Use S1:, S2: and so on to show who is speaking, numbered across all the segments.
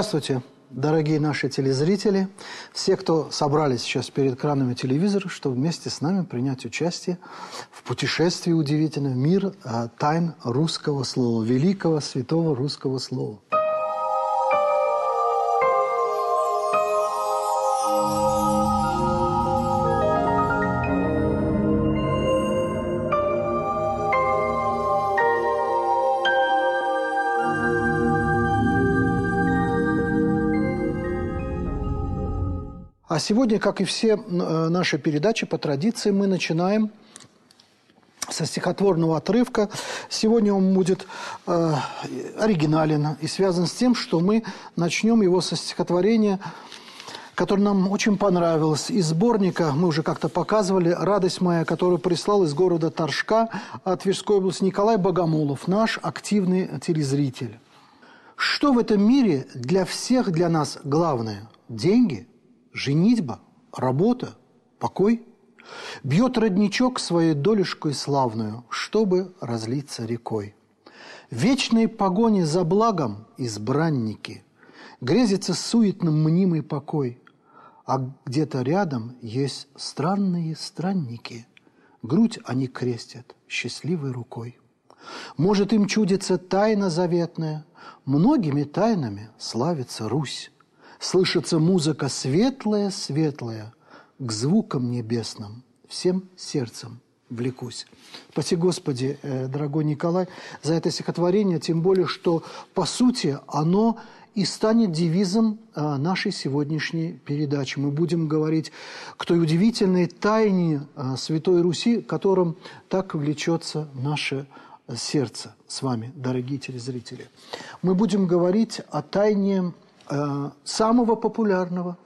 S1: Здравствуйте, дорогие наши телезрители, все, кто собрались сейчас перед экранами телевизора, чтобы вместе с нами принять участие в путешествии удивительно в мир а, тайн русского слова, великого святого русского слова. А сегодня, как и все э, наши передачи, по традиции мы начинаем со стихотворного отрывка. Сегодня он будет э, оригинален и связан с тем, что мы начнем его со стихотворения, которое нам очень понравилось. Из сборника, мы уже как-то показывали, «Радость моя», которую прислал из города Торжка от Тверской области Николай Богомолов, наш активный телезритель. Что в этом мире для всех, для нас главное? Деньги – женитьба, работа, покой. Бьет родничок своей долюшкой славную, чтобы разлиться рекой. Вечной погони за благом избранники, Грезится суетным мнимый покой, А где-то рядом есть странные странники, Грудь они крестят счастливой рукой. Может, им чудится тайна заветная, Многими тайнами славится Русь. Слышится музыка светлая-светлая, К звукам небесным всем сердцем влекусь. Спаси Господи, э, дорогой Николай, за это стихотворение, тем более, что, по сути, оно и станет девизом э, нашей сегодняшней передачи. Мы будем говорить к той удивительной тайне э, Святой Руси, которым так влечется наше сердце с вами, дорогие телезрители. Мы будем говорить о тайне Э, самого популярного,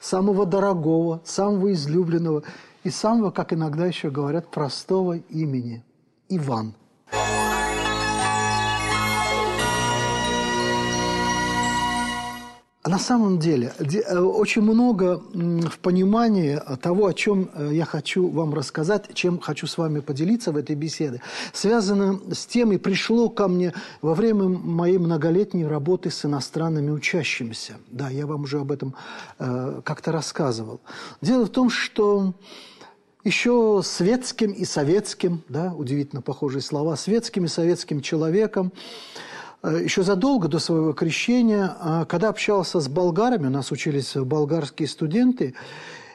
S1: самого дорогого, самого излюбленного и самого, как иногда еще говорят, простого имени – Иван – На самом деле, э, очень много в понимании того, о чем э, я хочу вам рассказать, чем хочу с вами поделиться в этой беседе, связано с тем, и пришло ко мне во время моей многолетней работы с иностранными учащимися. Да, я вам уже об этом э, как-то рассказывал. Дело в том, что еще светским и советским, да, удивительно похожие слова, светским и советским человеком, еще задолго до своего крещения, а, когда общался с болгарами, у нас учились болгарские студенты,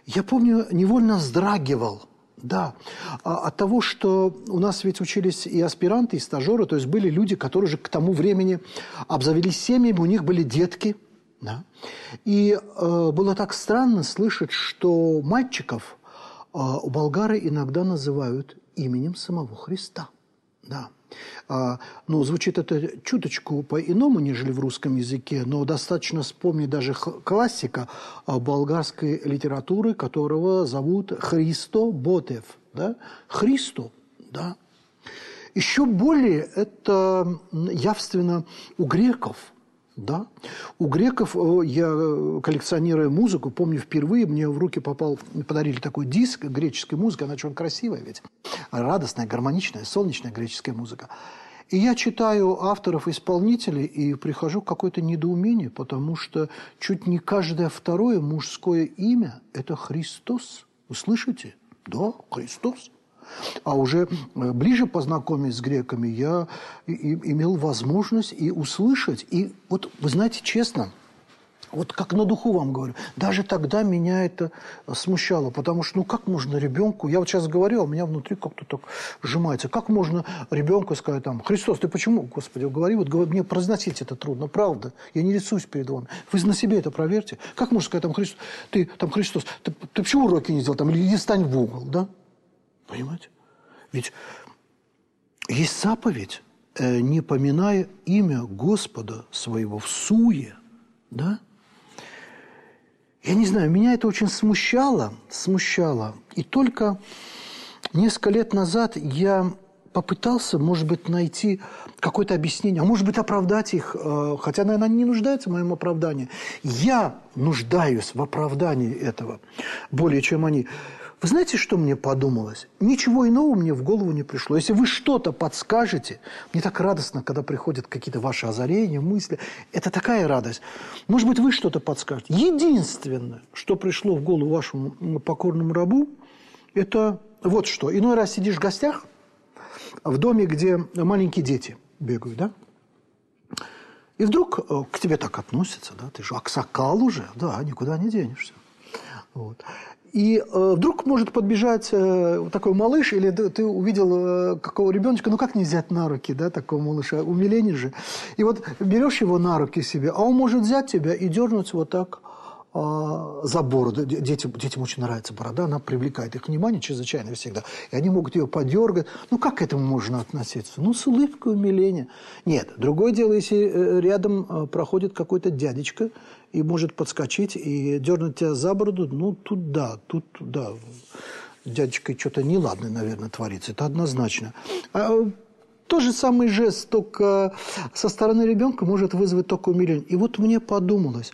S1: я помню, невольно вздрагивал, да, а, от того, что у нас ведь учились и аспиранты, и стажеры, то есть были люди, которые же к тому времени обзавелись семьями, у них были детки, да. И э, было так странно слышать, что мальчиков э, болгары иногда называют именем самого Христа, да. А, ну, звучит это чуточку по-иному, нежели в русском языке, но достаточно вспомнить даже классика а, болгарской литературы, которого зовут Христо Ботев. Да? Христо, да. Еще более это явственно у греков – да. У греков, э, я коллекционируя музыку, помню впервые мне в руки попал, подарили такой диск греческой музыки, она очень красивая ведь, радостная, гармоничная, солнечная греческая музыка. И я читаю авторов, исполнителей и прихожу к какое-то недоумение, потому что чуть не каждое второе мужское имя – это Христос. Вы слышите? Да, Христос. А уже э, ближе познакомясь с греками, я имел возможность и услышать. И вот, вы знаете, честно, вот как на духу вам говорю, даже тогда меня это смущало, потому что, ну, как можно ребенку, я вот сейчас говорю, а у меня внутри как-то так сжимается, как можно ребенку сказать там, Христос, ты почему, Господи, говори, вот мне произносить это трудно, правда, я не рисуюсь перед вами, вы на себе это проверьте, как можно сказать там, Христос, ты там, Христос, ты, ты почему уроки не сделал, там, или иди стань в угол, да? Понимаете? Ведь есть заповедь, э, не поминая имя Господа своего в суе, да? Я не знаю, меня это очень смущало, смущало. И только несколько лет назад я попытался, может быть, найти какое-то объяснение, а может быть, оправдать их, э, хотя, наверное, не нуждаются в моем оправдании. Я нуждаюсь в оправдании этого более, чем они. Вы знаете, что мне подумалось? Ничего иного мне в голову не пришло. Если вы что-то подскажете, мне так радостно, когда приходят какие-то ваши озарения, мысли. Это такая радость. Может быть, вы что-то подскажете. Единственное, что пришло в голову вашему покорному рабу, это вот что. Иной раз сидишь в гостях в доме, где маленькие дети бегают, да? И вдруг э, к тебе так относятся, да? Ты же аксакал уже, да, никуда не денешься. Вот. И э, вдруг может подбежать э, такой малыш, или ты, ты увидел э, какого ребеночка, ну как не взять на руки, да, такого малыша, умиление же. И вот берешь его на руки себе, а он может взять тебя и дернуть вот так за бороду. Детям, детям очень нравится борода, она привлекает их внимание чрезвычайно всегда. И они могут ее подергать. Ну как к этому можно относиться? Ну с улыбкой умиления. Нет, другое дело, если э, рядом э, проходит какой-то дядечка, и может подскочить и дернуть тебя за бороду, ну, тут да, тут да. Дядечкой что-то неладное, наверное, творится. Это однозначно. А тот же самый жест, только со стороны ребенка может вызвать только умиление. И вот мне подумалось,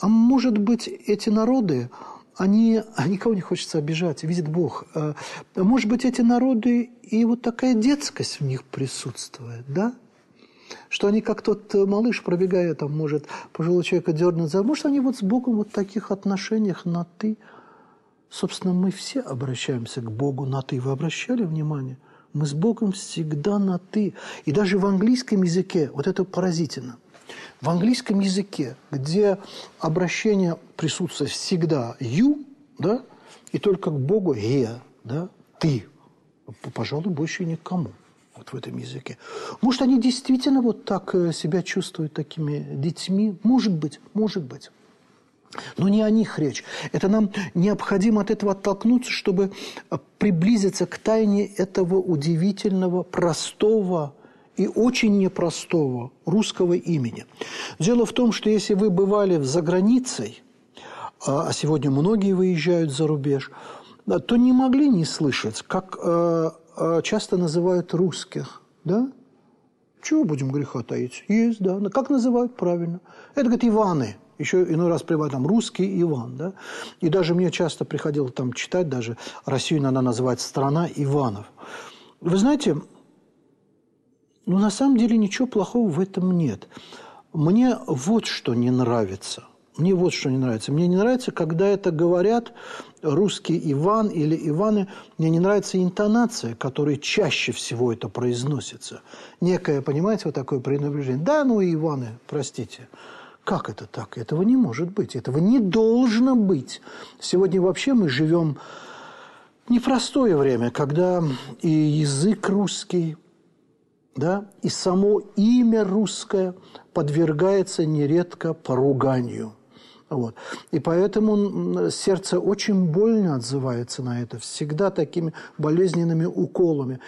S1: а может быть, эти народы, они, никого не хочется обижать, видит Бог. А, может быть, эти народы, и вот такая детскость в них присутствует, да? что они как тот э, малыш, пробегая, там, может пожилого человека дернуть за... Может, они вот с Богом вот в таких отношениях на «ты». Собственно, мы все обращаемся к Богу на «ты». Вы обращали внимание? Мы с Богом всегда на «ты». И даже в английском языке, вот это поразительно, в английском языке, где обращение присутствует всегда «you», да, и только к Богу «he», да, «ты», пожалуй, больше никому вот в этом языке. Может, они действительно вот так э, себя чувствуют такими детьми? Может быть, может быть. Но не о них речь. Это нам необходимо от этого оттолкнуться, чтобы э, приблизиться к тайне этого удивительного, простого и очень непростого русского имени. Дело в том, что если вы бывали за границей, а, а сегодня многие выезжают за рубеж, то не могли не слышать, как э, а, часто называют русских, да? Чего будем греха таить? Есть, да. Как называют правильно? Это, говорит, Иваны. Еще иной раз приводят там русский Иван, да. И даже мне часто приходило там читать, даже Россию иногда называть страна Иванов. Вы знаете, ну, на самом деле ничего плохого в этом нет. Мне вот что не нравится – мне вот что не нравится. Мне не нравится, когда это говорят русский Иван или Иваны. Мне не нравится интонация, которой чаще всего это произносится. Некое, понимаете, вот такое пренебрежение. Да, ну Иваны, простите. Как это так? Этого не может быть. Этого не должно быть. Сегодня вообще мы живем непростое время, когда и язык русский, да, и само имя русское подвергается нередко поруганию – вот. И поэтому сердце очень больно отзывается на это, всегда такими болезненными уколами.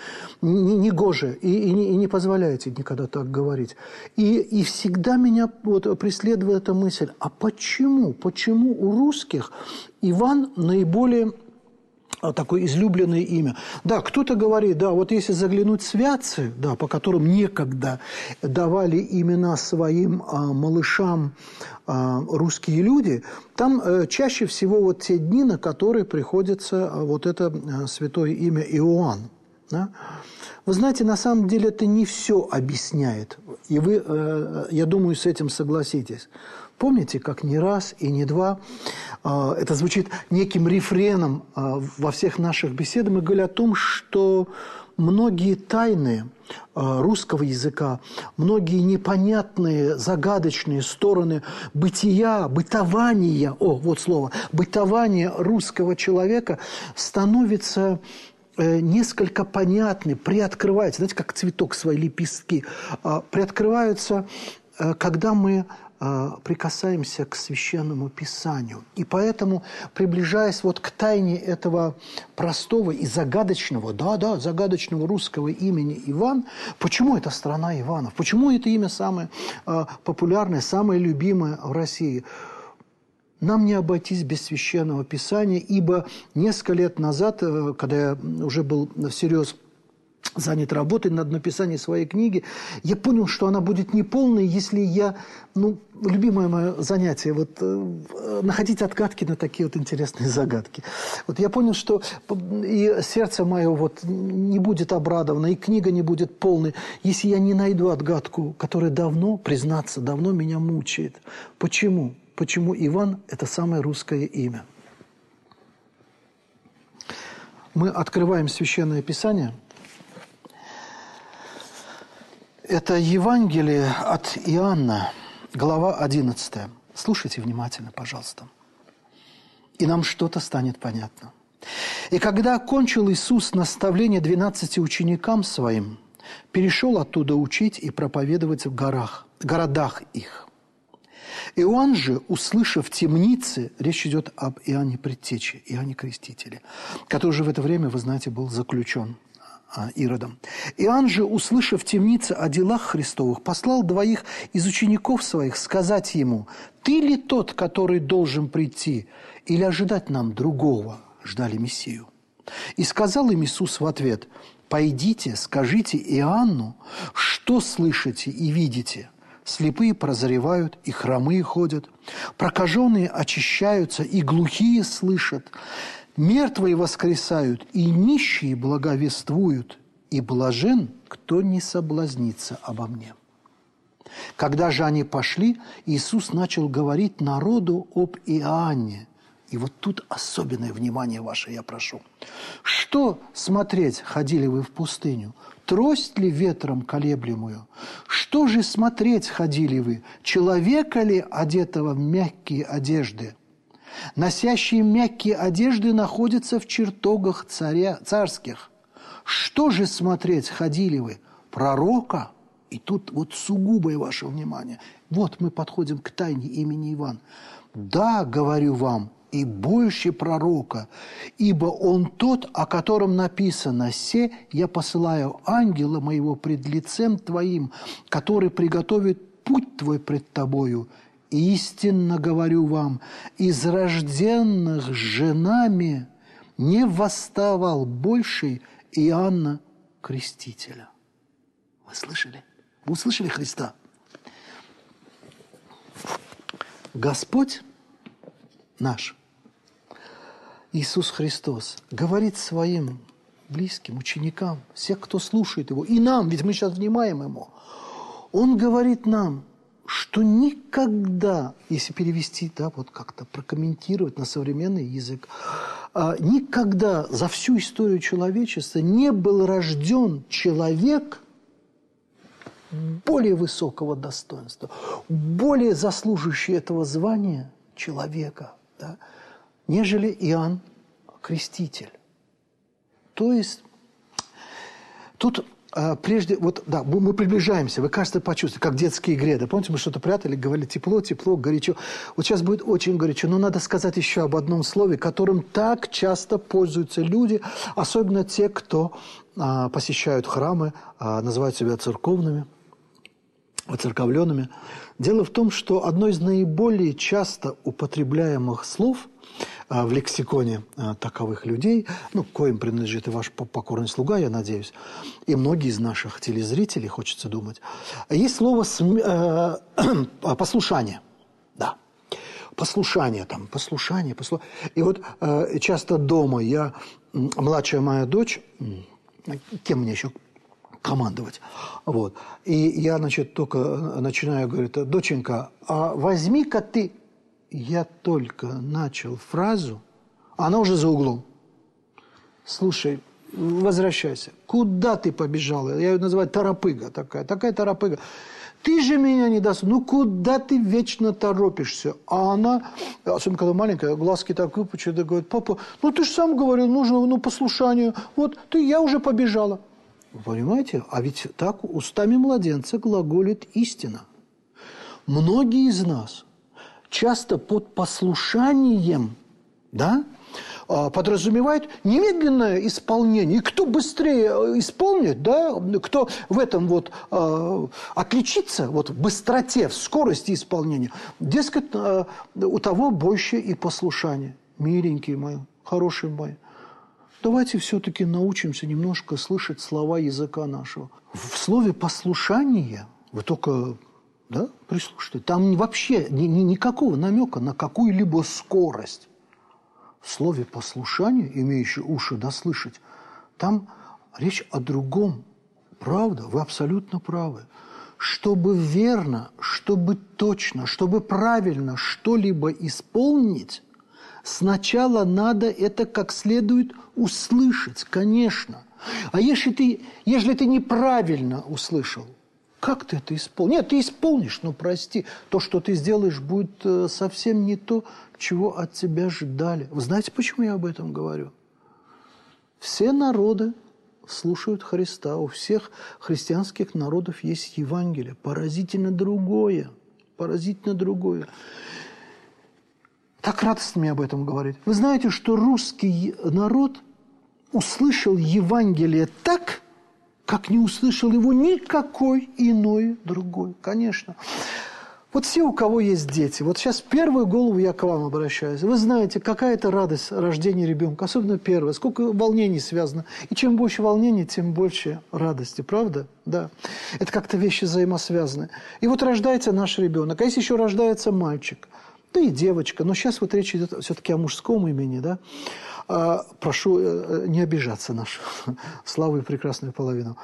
S1: Негоже, и, и, не, и не позволяйте никогда так говорить. И, и всегда меня вот преследует эта мысль, а почему, почему у русских Иван наиболее такое излюбленное имя. Да, кто-то говорит, да, вот если заглянуть святцы, да, по которым некогда давали имена своим а, малышам а, русские люди, там а, чаще всего вот те дни, на которые приходится а, вот это а, святое имя Иоанн. Да? Вы знаете, на самом деле это не все объясняет. И вы, э, я думаю, с этим согласитесь. Помните, как не раз и не два, а, это звучит неким рефреном а, во всех наших беседах, мы говорим о том, что многие тайны а, русского языка, многие непонятные, загадочные стороны бытия, бытования, о, вот слово, бытования русского человека становятся э, несколько понятны, приоткрываются, знаете, как цветок свои лепестки, приоткрываются, э, когда мы прикасаемся к священному писанию. И поэтому, приближаясь вот к тайне этого простого и загадочного, да-да, загадочного русского имени Иван, почему это страна Иванов? Почему это имя самое э, популярное, самое любимое в России? Нам не обойтись без священного писания, ибо несколько лет назад, э, когда я уже был всерьез занят работой над написанием своей книги, я понял, что она будет неполной, если я, ну, любимое мое занятие, вот, э, находить отгадки на такие вот интересные загадки. Вот я понял, что и сердце мое вот не будет обрадовано, и книга не будет полной, если я не найду отгадку, которая давно, признаться, давно меня мучает. Почему? Почему Иван – это самое русское имя? Мы открываем Священное Писание – это Евангелие от Иоанна, глава 11. Слушайте внимательно, пожалуйста. И нам что-то станет понятно. «И когда окончил Иисус наставление двенадцати ученикам Своим, перешел оттуда учить и проповедовать в горах, городах их. Иоанн же, услышав темницы, речь идет об Иоанне Предтече, Иоанне Крестителе, который же в это время, вы знаете, был заключен – Иродом. Иоанн же, услышав в темнице о делах Христовых, послал двоих из учеников своих сказать ему, «Ты ли тот, который должен прийти, или ожидать нам другого?» Ждали Мессию. И сказал им Иисус в ответ, «Пойдите, скажите Иоанну, что слышите и видите». Слепые прозревают, и хромые ходят, прокаженные очищаются, и глухие слышат, Мертвые воскресают, и нищие благовествуют, и блажен, кто не соблазнится обо мне». Когда же они пошли, Иисус начал говорить народу об Иоанне. И вот тут особенное внимание ваше я прошу. Что смотреть ходили вы в пустыню? Трость ли ветром колеблемую? Что же смотреть ходили вы? Человека ли, одетого в мягкие одежды? Носящие мягкие одежды, находятся в чертогах царя, царских. Что же смотреть ходили вы? Пророка? И тут вот сугубое ваше внимание. Вот мы подходим к тайне имени Иван. Да, говорю вам, и больше пророка, ибо он тот, о котором написано «Се я посылаю ангела моего пред лицем твоим, который приготовит путь твой пред тобою, Истинно говорю вам, из рожденных женами не восставал больше Иоанна Крестителя. Вы слышали? Вы услышали Христа? Господь наш, Иисус Христос, говорит своим близким, ученикам, всех, кто слушает Его, и нам, ведь мы сейчас внимаем Ему, Он говорит нам – что никогда, если перевести, да, вот как-то прокомментировать на современный язык, а, никогда за всю историю человечества не был рожден человек более высокого достоинства, более заслуживающий этого звания человека, да, нежели Иоанн Креститель. То есть тут прежде, вот, да, мы приближаемся, вы, кажется, почувствуете, как детские игре, да, помните, мы что-то прятали, говорили тепло, тепло, горячо. Вот сейчас будет очень горячо, но надо сказать еще об одном слове, которым так часто пользуются люди, особенно те, кто а, посещают храмы, а, называют себя церковными, воцерковленными. Дело в том, что одно из наиболее часто употребляемых слов – а, в лексиконе а, таковых людей, ну, коим принадлежит и ваш покорный слуга, я надеюсь, и многие из наших телезрителей, хочется думать. Есть слово э, послушание. Да. Послушание там, послушание, послу... И вот э, часто дома я, младшая моя дочь, кем мне еще командовать. Вот. И я, значит, только начинаю, говорит, доченька, а возьми-ка ты я только начал фразу, она уже за углом. Слушай, возвращайся. Куда ты побежала? Я ее называю торопыга такая. Такая торопыга. Ты же меня не даст. Ну, куда ты вечно торопишься? А она, особенно когда маленькая, глазки так выпучат, и говорит, папа, ну ты же сам говорил, нужно ну, послушанию. Вот, ты, я уже побежала. понимаете? А ведь так устами младенца глаголит истина. Многие из нас часто под послушанием, да, а, подразумевает немедленное исполнение. И кто быстрее э, исполнит, да, кто в этом вот э, отличится, вот в быстроте, в скорости исполнения, дескать, э, у того больше и послушание. Миленький мой, хороший мой. давайте все-таки научимся немножко слышать слова языка нашего. В слове «послушание» вы только да, прислушайтесь, там вообще ни, ни, никакого намека на какую-либо скорость. В слове «послушание», имеющее уши дослышать, там речь о другом. Правда, вы абсолютно правы. Чтобы верно, чтобы точно, чтобы правильно что-либо исполнить, сначала надо это как следует услышать, конечно. А если ты, если ты неправильно услышал, как ты это исполнишь? Нет, ты исполнишь, но прости, то, что ты сделаешь, будет э, совсем не то, чего от тебя ждали. Вы знаете, почему я об этом говорю? Все народы слушают Христа. У всех христианских народов есть Евангелие. Поразительно другое. Поразительно другое. Так радостно мне об этом говорить. Вы знаете, что русский народ услышал Евангелие так, как не услышал его никакой иной другой. Конечно. Вот все, у кого есть дети, вот сейчас первую голову я к вам обращаюсь. Вы знаете, какая это радость рождения ребенка, особенно первое, сколько волнений связано. И чем больше волнений, тем больше радости, правда? Да. Это как-то вещи взаимосвязаны. И вот рождается наш ребенок, а если еще рождается мальчик, да и девочка, но сейчас вот речь идет все-таки о мужском имени, да, а, прошу э, не обижаться нашу славу и прекрасную половину.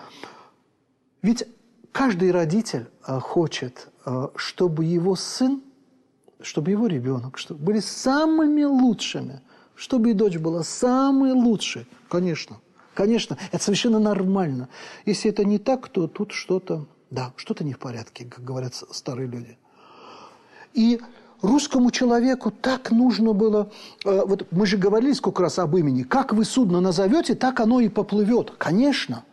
S1: Ведь каждый родитель э, хочет Э, чтобы его сын, чтобы его ребенок чтобы были самыми лучшими, чтобы и дочь была самой лучшей. Конечно, конечно, это совершенно нормально. Если это не так, то тут что-то, да, что-то не в порядке, как говорят старые люди. И русскому человеку так нужно было... Э, вот мы же говорили сколько раз об имени. Как вы судно назовете, так оно и поплывет. Конечно.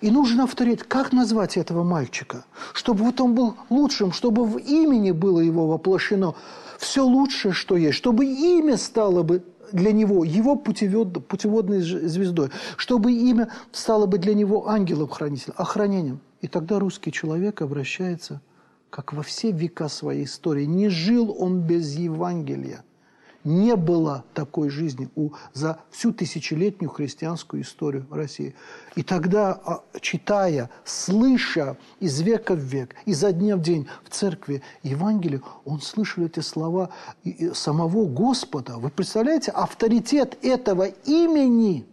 S1: И нужен авторитет. Как назвать этого мальчика? Чтобы вот он был лучшим, чтобы в имени было его воплощено все лучшее, что есть, чтобы имя стало бы для него его путевод, путеводной звездой, чтобы имя стало бы для него ангелом-хранителем, охранением. И тогда русский человек обращается, как во все века своей истории. Не жил он без Евангелия. Не было такой жизни у, за всю тысячелетнюю христианскую историю России. И тогда, а, читая, слыша из века в век, изо дня в день в церкви Евангелие, он слышал эти слова самого Господа. Вы представляете, авторитет этого имени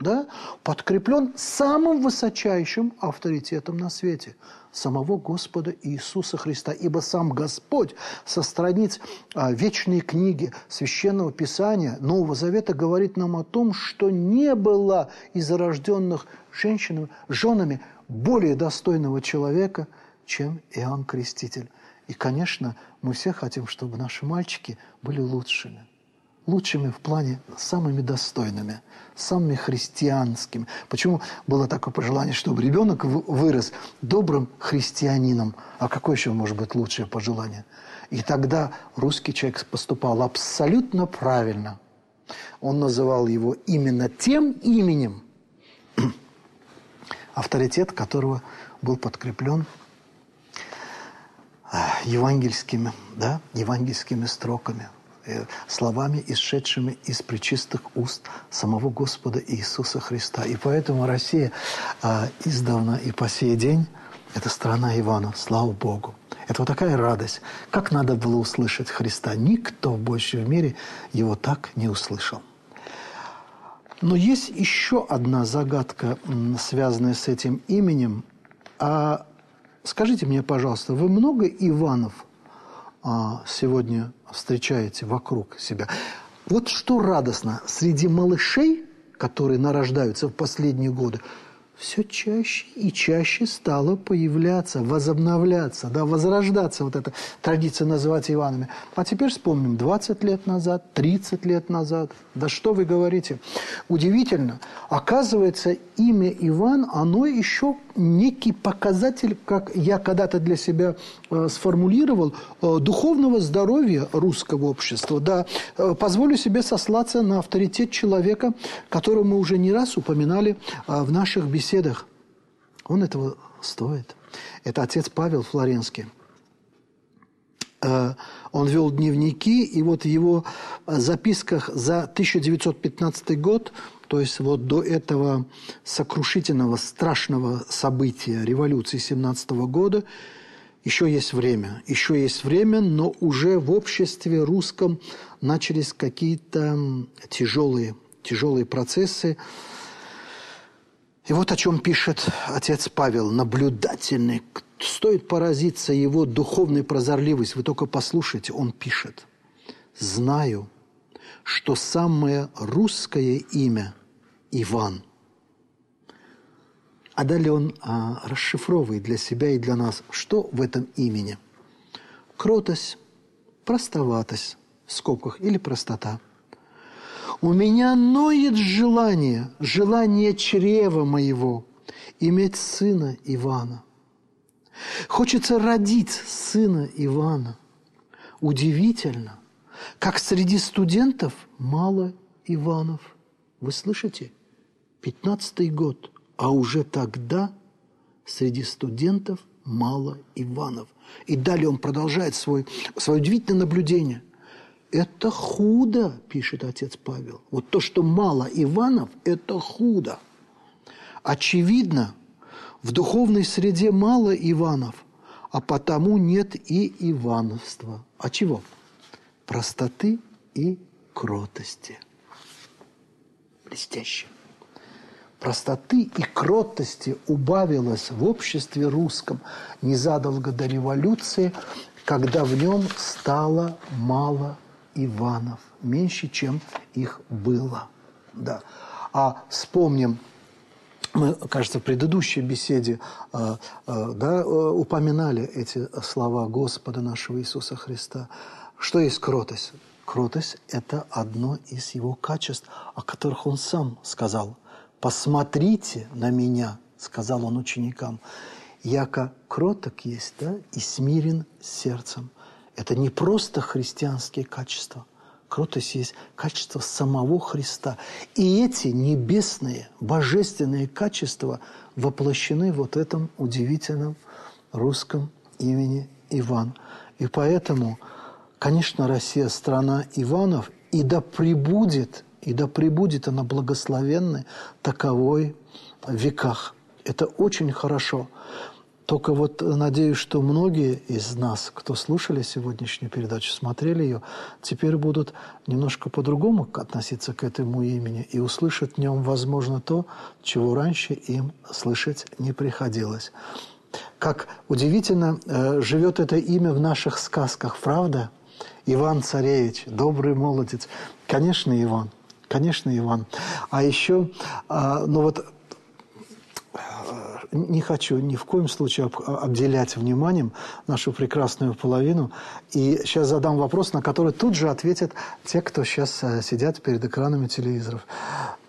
S1: да, подкреплен самым высочайшим авторитетом на свете – самого Господа Иисуса Христа. Ибо сам Господь со страниц а, вечной книги Священного Писания Нового Завета говорит нам о том, что не было из рожденных женщинами, женами более достойного человека, чем Иоанн Креститель. И, конечно, мы все хотим, чтобы наши мальчики были лучшими лучшими в плане самыми достойными, самыми христианскими. Почему было такое пожелание, чтобы ребенок вырос добрым христианином? А какое еще может быть лучшее пожелание? И тогда русский человек поступал абсолютно правильно. Он называл его именно тем именем, авторитет которого был подкреплен а, евангельскими, да, евангельскими строками – Э, словами, исшедшими из причистых уст самого Господа Иисуса Христа. И поэтому Россия а, издавна и по сей день – это страна Ивана, слава Богу. Это вот такая радость. Как надо было услышать Христа? Никто больше в мире его так не услышал. Но есть еще одна загадка, связанная с этим именем. А скажите мне, пожалуйста, вы много Иванов сегодня встречаете вокруг себя. Вот что радостно, среди малышей, которые нарождаются в последние годы, все чаще и чаще стало появляться, возобновляться, да, возрождаться вот эта традиция называть Иванами. А теперь вспомним 20 лет назад, 30 лет назад. Да что вы говорите? Удивительно. Оказывается, имя Иван, оно еще некий показатель, как я когда-то для себя э, сформулировал, э, духовного здоровья русского общества. Да, э, позволю себе сослаться на авторитет человека, которого мы уже не раз упоминали э, в наших беседах беседах, он этого стоит. Это отец Павел Флоренский. Э, он вел дневники, и вот в его записках за 1915 год, то есть вот до этого сокрушительного, страшного события революции 17 года, еще есть время, еще есть время, но уже в обществе русском начались какие-то тяжелые, тяжелые процессы. И вот о чем пишет отец Павел, наблюдательный, стоит поразиться его духовной прозорливость. Вы только послушайте, он пишет. «Знаю, что самое русское имя – Иван». А далее он а, расшифровывает для себя и для нас, что в этом имени. Кротость, простоватость, в скобках, или простота. У меня ноет желание, желание чрева моего, иметь сына Ивана. Хочется родить сына Ивана. Удивительно, как среди студентов мало Иванов. Вы слышите? Пятнадцатый год, а уже тогда среди студентов мало Иванов. И далее он продолжает свой, свое удивительное наблюдение. Это худо, пишет отец Павел. Вот то, что мало Иванов, это худо. Очевидно, в духовной среде мало Иванов, а потому нет и Ивановства. А чего? Простоты и кротости. Блестяще. Простоты и кротости убавилось в обществе русском незадолго до революции, когда в нем стало мало Иванов, меньше, чем их было. Да. А вспомним мы, кажется, в предыдущей беседе э, э, да, э, упоминали эти слова Господа нашего Иисуса Христа. Что есть кротость? Кротость – это одно из его качеств, о которых он сам сказал. «Посмотрите на меня», – сказал он ученикам, – «яко кроток есть да, и смирен сердцем». Это не просто христианские качества – Кротость есть качество самого Христа. И эти небесные, божественные качества воплощены вот в этом удивительном русском имени Иван. И поэтому, конечно, Россия – страна Иванов, и да прибудет, и да прибудет она благословенной таковой в веках. Это очень хорошо. Только вот надеюсь, что многие из нас, кто слушали сегодняшнюю передачу, смотрели ее, теперь будут немножко по-другому относиться к этому имени и услышат в нем, возможно, то, чего раньше им слышать не приходилось. Как удивительно э, живет это имя в наших сказках, правда? Иван Царевич, добрый молодец. Конечно, Иван. Конечно, Иван. А еще, э, ну вот не хочу ни в коем случае обделять вниманием нашу прекрасную половину. И сейчас задам вопрос, на который тут же ответят те, кто сейчас э, сидят перед экранами телевизоров.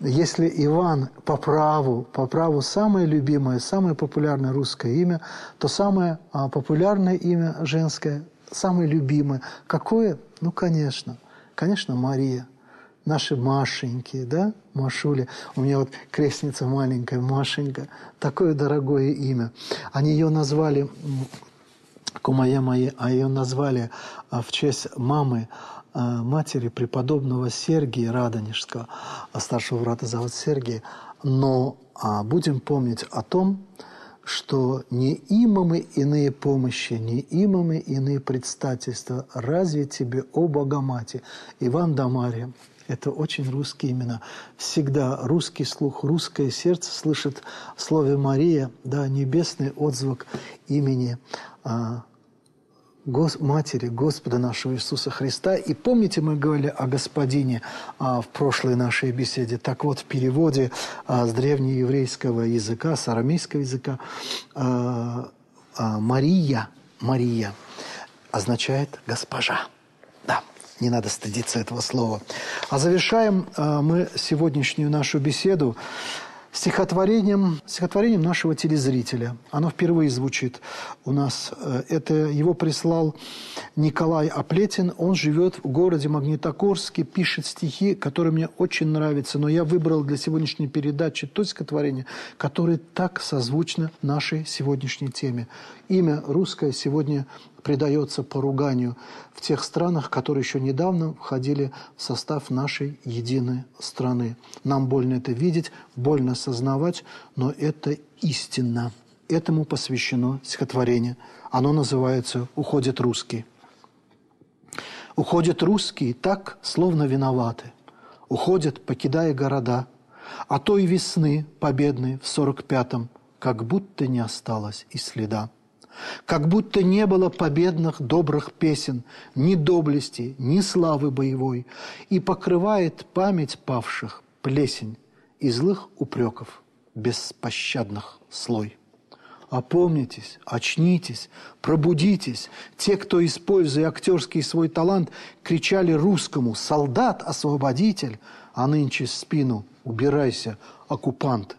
S1: Если Иван по праву, по праву самое любимое, самое популярное русское имя, то самое а, популярное имя женское, самое любимое, какое? Ну, конечно, конечно, Мария наши Машеньки, да, Машуля. У меня вот крестница маленькая, Машенька. Такое дорогое имя. Они ее назвали, кумая мои, а ее назвали а, в честь мамы, а, матери преподобного Сергия Радонежского, а старшего брата зовут Сергия. Но будем помнить о том, что не имамы иные помощи, не имамы иные предстательства. Разве тебе, о Богомате, Иван да Мария, это очень русские имена. Всегда русский слух, русское сердце слышит в слове Мария, да, небесный отзвук имени а, Гос, Матери Господа нашего Иисуса Христа. И помните, мы говорили о Господине а, в прошлой нашей беседе. Так вот, в переводе а, с древнееврейского языка, с арамейского языка, а, а, Мария, Мария означает «госпожа». Не надо стыдиться этого слова. А завершаем э, мы сегодняшнюю нашу беседу стихотворением, стихотворением нашего телезрителя. Оно впервые звучит у нас. Э, это его прислал Николай Аплетин. Он живет в городе Магнитогорске, пишет стихи, которые мне очень нравятся. Но я выбрал для сегодняшней передачи то стихотворение, которое так созвучно нашей сегодняшней теме. Имя русское сегодня предается поруганию в тех странах, которые еще недавно входили в состав нашей единой страны. Нам больно это видеть, больно осознавать, но это истина. Этому посвящено стихотворение. Оно называется «Уходит русский». Уходят русские так, словно виноваты. Уходят, покидая города. А той весны победной в сорок пятом как будто не осталось и следа. Как будто не было победных добрых песен, ни доблести, ни славы боевой, и покрывает память павших плесень и злых упреков беспощадных слой. Опомнитесь, очнитесь, пробудитесь. Те, кто, используя актерский свой талант, кричали русскому «Солдат, освободитель!», а нынче спину «Убирайся, оккупант!»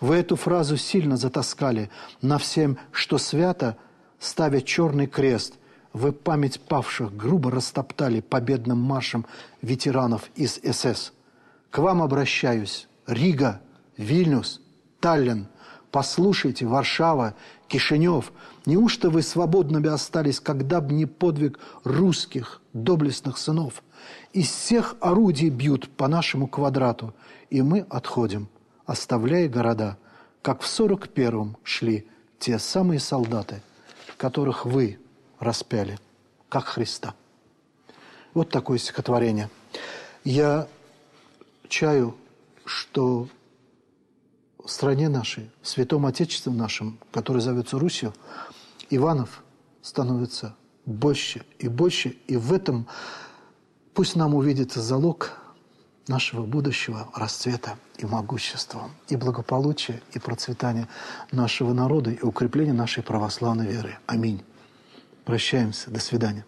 S1: Вы эту фразу сильно затаскали на всем, что свято, ставя черный крест. Вы память павших грубо растоптали победным маршем ветеранов из СС. К вам обращаюсь. Рига, Вильнюс, Таллин. Послушайте, Варшава, Кишинев. Неужто вы свободными остались, когда б не подвиг русских доблестных сынов? Из всех орудий бьют по нашему квадрату, и мы отходим – оставляя города, как в сорок первом шли те самые солдаты, которых вы распяли, как Христа. Вот такое стихотворение. Я чаю, что в стране нашей, в Святом Отечестве нашем, который зовется Русью, Иванов становится больше и больше, и в этом пусть нам увидится залог нашего будущего расцвета и могущества, и благополучия, и процветания нашего народа, и укрепления нашей православной веры. Аминь. Прощаемся. До свидания.